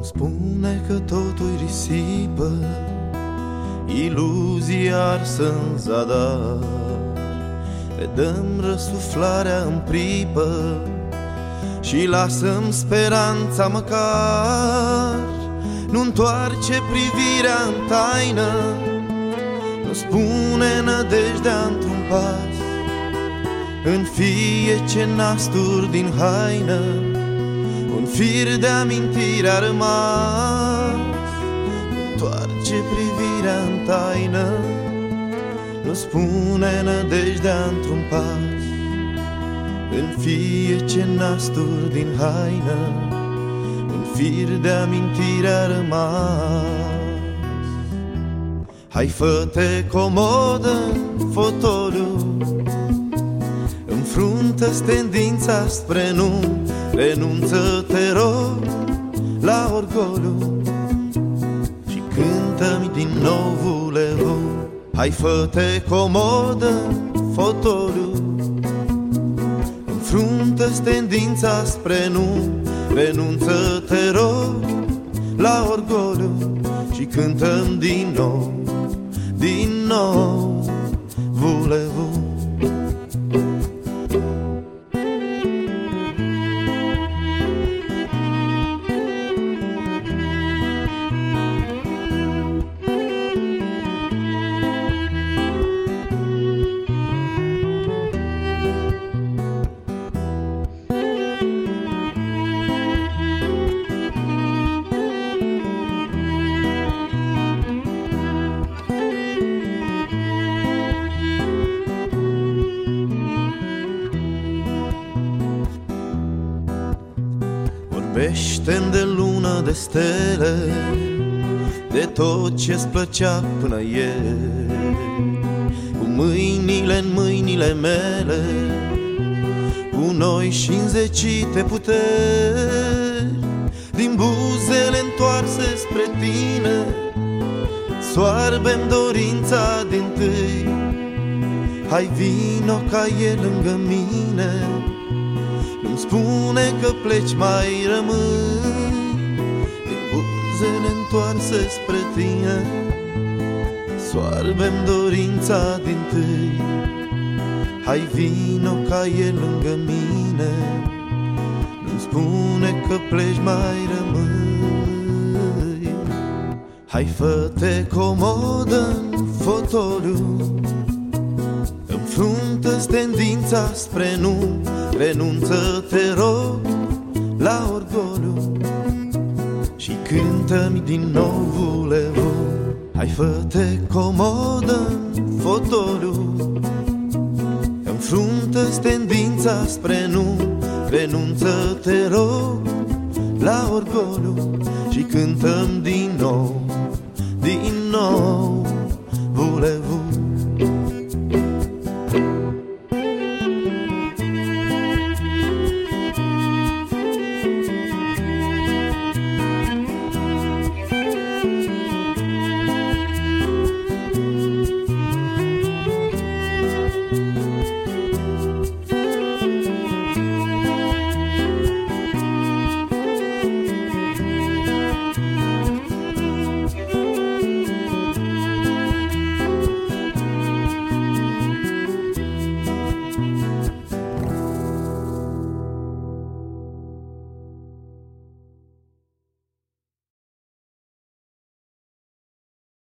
Spune că totul risipă Iluzii arsă în zadar. Le dăm răsuflarea în pripă Și lasăm speranța măcar. Nu întoarce privirea în taină Nu spune nădejdea într-un pas. În fie ce nasturi din haină Un fir de amintire a rămas. Întoarce privirea în taină. Nu spune nădejdea într-un pas. În fie ce nasturi din haină Un fir de amintire a rămas. Hai fă-te comodă în fotoliu Înfruntă tendința spre nu Renunță, te rog, la orgoliu. Și cântă-mi din nou vulevu Hai fă-te comodă în fotoliu Înfruntă tendința spre nu Renunță, te rog, la orgoliu. Și cântăm din nou, din nou Vulevu vorbește de lună, de stele De tot ce-ți plăcea până ieri. Cu mâinile în mâinile mele Cu noi și înzecite puteri. Din buzele întoarse spre tine Soarbem dorința din tâi. Hai vino ca e lângă mine nu-mi spune că pleci mai rămâi. Din buzele întoarse spre tine. Soarbem dorința din tâi. Hai vino ca e lângă mine. Nu-mi spune că pleci mai rămâi. Hai fă-te comodă în fotoliu Înfruntă tendința spre nu Renunță, te rog, la orgoliu. Și cântă-mi din nou vulevu Hai fă-te comodă în fotoliu. Înfruntă tendința spre nu Renunță, te rog, la orgoliu. Și cântăm din nou, din nou vulevu